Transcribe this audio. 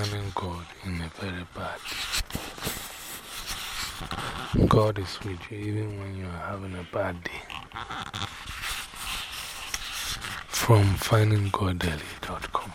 finding God in a very bad. God is with you even when you are having a bad day. From findinggoddaily.com.